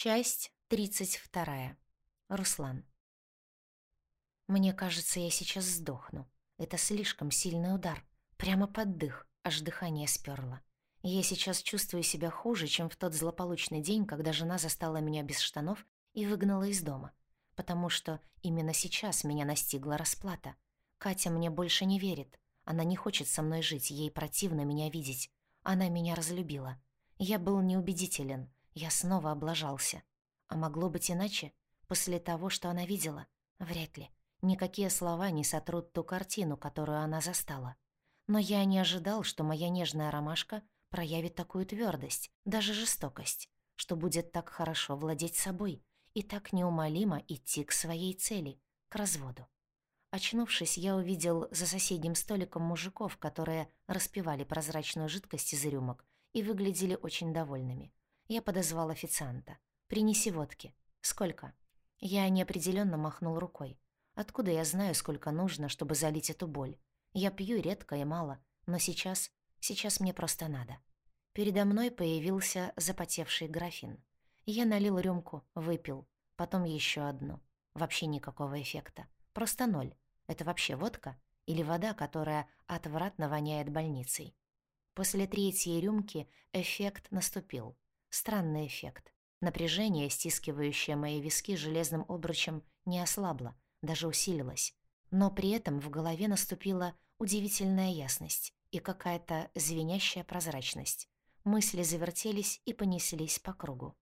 Часть 32. Руслан. Мне кажется, я сейчас сдохну. Это слишком сильный удар. Прямо под дых, аж дыхание сперло. Я сейчас чувствую себя хуже, чем в тот злополучный день, когда жена застала меня без штанов и выгнала из дома. Потому что именно сейчас меня настигла расплата. Катя мне больше не верит. Она не хочет со мной жить, ей противно меня видеть. Она меня разлюбила. Я был неубедителен. Я снова облажался. А могло быть иначе? После того, что она видела? Вряд ли. Никакие слова не сотрут ту картину, которую она застала. Но я не ожидал, что моя нежная ромашка проявит такую твердость, даже жестокость, что будет так хорошо владеть собой и так неумолимо идти к своей цели, к разводу. Очнувшись, я увидел за соседним столиком мужиков, которые распивали прозрачную жидкость из рюмок и выглядели очень довольными. Я подозвал официанта. «Принеси водки». «Сколько?» Я неопределенно махнул рукой. Откуда я знаю, сколько нужно, чтобы залить эту боль? Я пью редко и мало, но сейчас... Сейчас мне просто надо. Передо мной появился запотевший графин. Я налил рюмку, выпил, потом еще одну. Вообще никакого эффекта. Просто ноль. Это вообще водка? Или вода, которая отвратно воняет больницей? После третьей рюмки эффект наступил. Странный эффект. Напряжение, стискивающее мои виски железным обручем, не ослабло, даже усилилось. Но при этом в голове наступила удивительная ясность и какая-то звенящая прозрачность. Мысли завертелись и понеслись по кругу.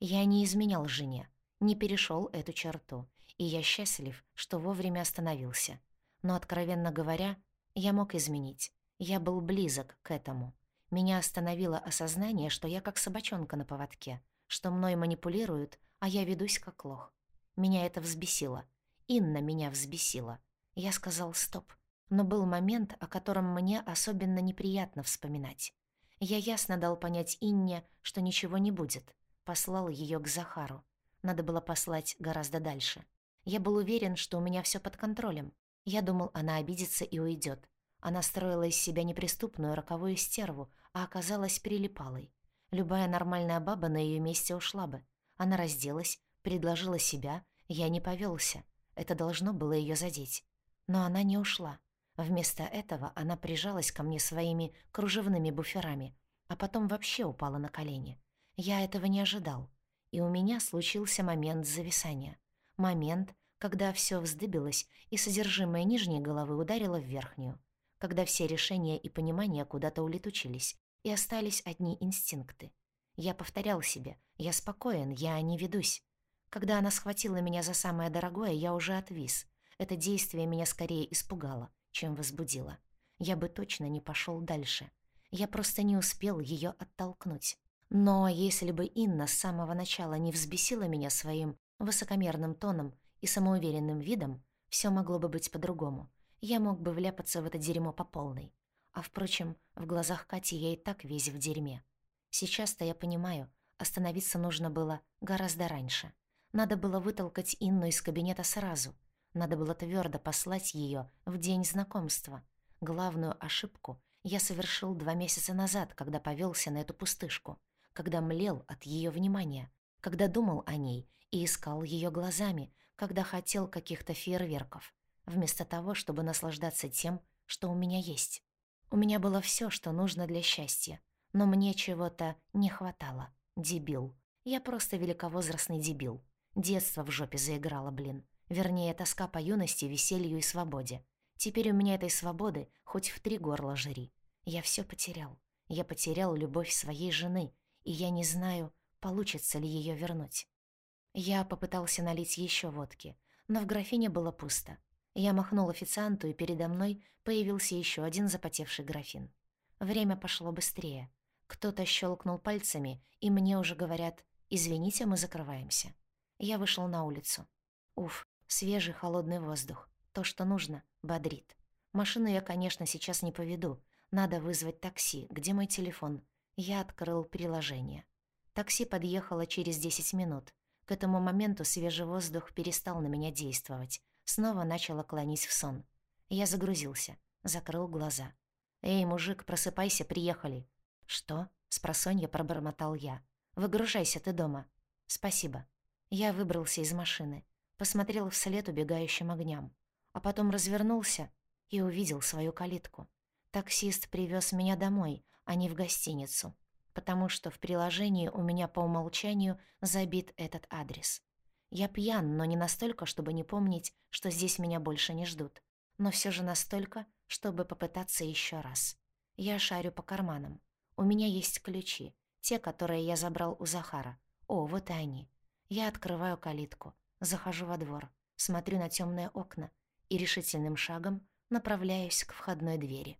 Я не изменял жене, не перешел эту черту, и я счастлив, что вовремя остановился. Но, откровенно говоря, я мог изменить. Я был близок к этому. Меня остановило осознание, что я как собачонка на поводке, что мной манипулируют, а я ведусь как лох. Меня это взбесило. Инна меня взбесила. Я сказал «стоп». Но был момент, о котором мне особенно неприятно вспоминать. Я ясно дал понять Инне, что ничего не будет. Послал ее к Захару. Надо было послать гораздо дальше. Я был уверен, что у меня все под контролем. Я думал, она обидится и уйдет. Она строила из себя неприступную роковую стерву, а оказалась прилипалой. Любая нормальная баба на ее месте ушла бы. Она разделась, предложила себя, я не повелся. Это должно было ее задеть. Но она не ушла. Вместо этого она прижалась ко мне своими кружевными буферами, а потом вообще упала на колени. Я этого не ожидал. И у меня случился момент зависания. Момент, когда все вздыбилось, и содержимое нижней головы ударило в верхнюю когда все решения и понимания куда-то улетучились, и остались одни инстинкты. Я повторял себе, я спокоен, я не ведусь. Когда она схватила меня за самое дорогое, я уже отвис. Это действие меня скорее испугало, чем возбудило. Я бы точно не пошел дальше. Я просто не успел ее оттолкнуть. Но если бы Инна с самого начала не взбесила меня своим высокомерным тоном и самоуверенным видом, все могло бы быть по-другому я мог бы вляпаться в это дерьмо по полной. А впрочем, в глазах Кати я и так весь в дерьме. Сейчас-то я понимаю, остановиться нужно было гораздо раньше. Надо было вытолкать Инну из кабинета сразу. Надо было твердо послать ее в день знакомства. Главную ошибку я совершил два месяца назад, когда повелся на эту пустышку, когда млел от ее внимания, когда думал о ней и искал ее глазами, когда хотел каких-то фейерверков вместо того, чтобы наслаждаться тем, что у меня есть. У меня было все, что нужно для счастья, но мне чего-то не хватало. Дебил. Я просто великовозрастный дебил. Детство в жопе заиграло, блин. Вернее, тоска по юности, веселью и свободе. Теперь у меня этой свободы хоть в три горла жри. Я все потерял. Я потерял любовь своей жены, и я не знаю, получится ли ее вернуть. Я попытался налить еще водки, но в графине было пусто. Я махнул официанту, и передо мной появился еще один запотевший графин. Время пошло быстрее. Кто-то щелкнул пальцами, и мне уже говорят «Извините, мы закрываемся». Я вышел на улицу. Уф, свежий холодный воздух. То, что нужно, бодрит. Машину я, конечно, сейчас не поведу. Надо вызвать такси. Где мой телефон? Я открыл приложение. Такси подъехало через 10 минут. К этому моменту свежий воздух перестал на меня действовать снова начала клонить в сон. Я загрузился, закрыл глаза. «Эй, мужик, просыпайся, приехали!» «Что?» — спросонья пробормотал я. «Выгружайся ты дома». «Спасибо». Я выбрался из машины, посмотрел вслед убегающим огням, а потом развернулся и увидел свою калитку. Таксист привез меня домой, а не в гостиницу, потому что в приложении у меня по умолчанию забит этот адрес. Я пьян, но не настолько, чтобы не помнить, что здесь меня больше не ждут, но все же настолько, чтобы попытаться еще раз. Я шарю по карманам. У меня есть ключи, те, которые я забрал у Захара. О, вот и они. Я открываю калитку, захожу во двор, смотрю на темные окна и решительным шагом направляюсь к входной двери.